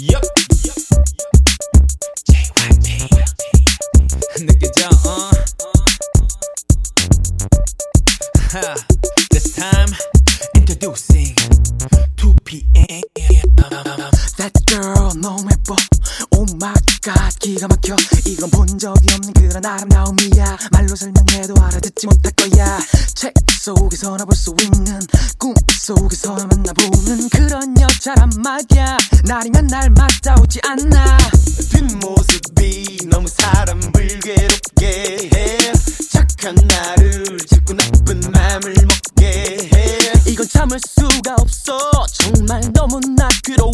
Yup. JYP. 느껴져, uh. Ha. This time, introducing 2PM. That girl 너무 예뻐 Oh my god 기가 막혀 이건 본 적이 없는 그런 아름다움이야. 말로 설명해도 알아듣지 못할 거야. 책 속에서나 볼 수 있는 꿈 속에서나 만나보는 그런 여자란 말이야. 날이면 날 맞다 오지 않나. 뒷모습이 너무 사람을 괴롭게 해. 착한 나를 자꾸 나쁜 맘을 먹게 해. 이건 참을 수가 없어. 정말 너무나 괴로워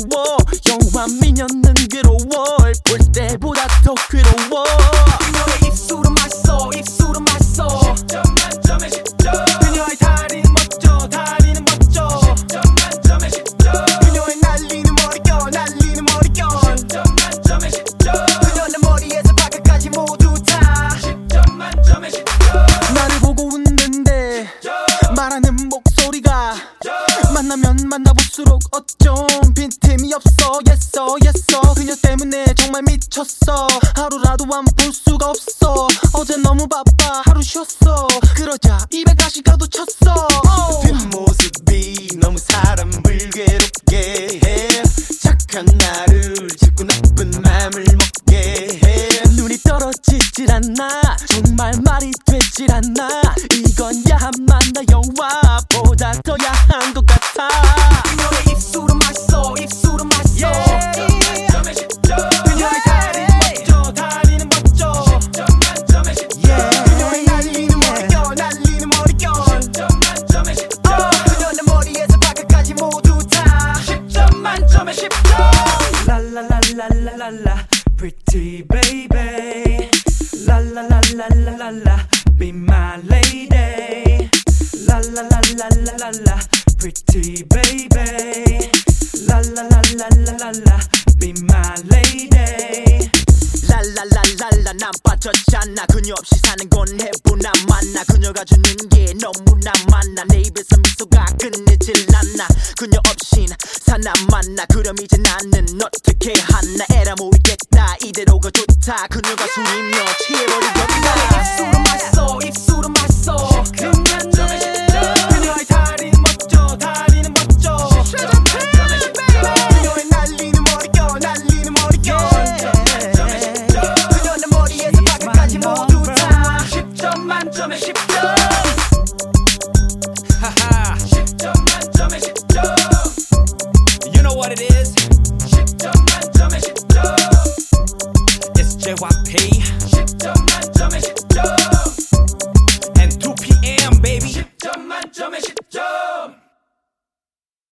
말하는 목소리가 만나면 만나볼수록 어쩜 빈틈이 없어. 예서 예서 그녀 때문에 정말 미쳤어. 하루라도 안 볼 수가 없어. 어제 너무 바빠. 하루 쉬었어. 그러자 입에 가시가도 쳤어. 뒷모습이 너무 사람을 괴롭게 해. 착한 나를 자꾸 나쁜 맘을 먹게 해. 눈이 떨어지질 않아 정말 말이 되질 않아 이건 야한만 나 더 야한 것 같아. 입술은 맛있어 입술은 맛있어. 10점 만점에 10점. 그녀의 다리는 멋져 다리는 멋져 10점 만점에 10점. 그녀의 날리는 머리결 날리는 머리결. 10점 만점에 10점. 그녀의 머리에서 발끝까지 모두 다. 10점 만점에 10점. La la la la la la la pretty baby. la la la la la la be my lady La la la la la la la pretty baby. La la la la la la la be my lady. 랄랄랄랄라. 난 빠졌잖아. 그녀 없이 사는 건 해보나 만나. 그녀가 주는 게 너무나 많아. 내 입에서 미소가 끝내질 않나 그녀 없인 사나 만나. 그럼 이제 나는 어떻게 하나. 에라 모르겠다. 이대로가 좋다. 그녀가 술이며 취해버리겠다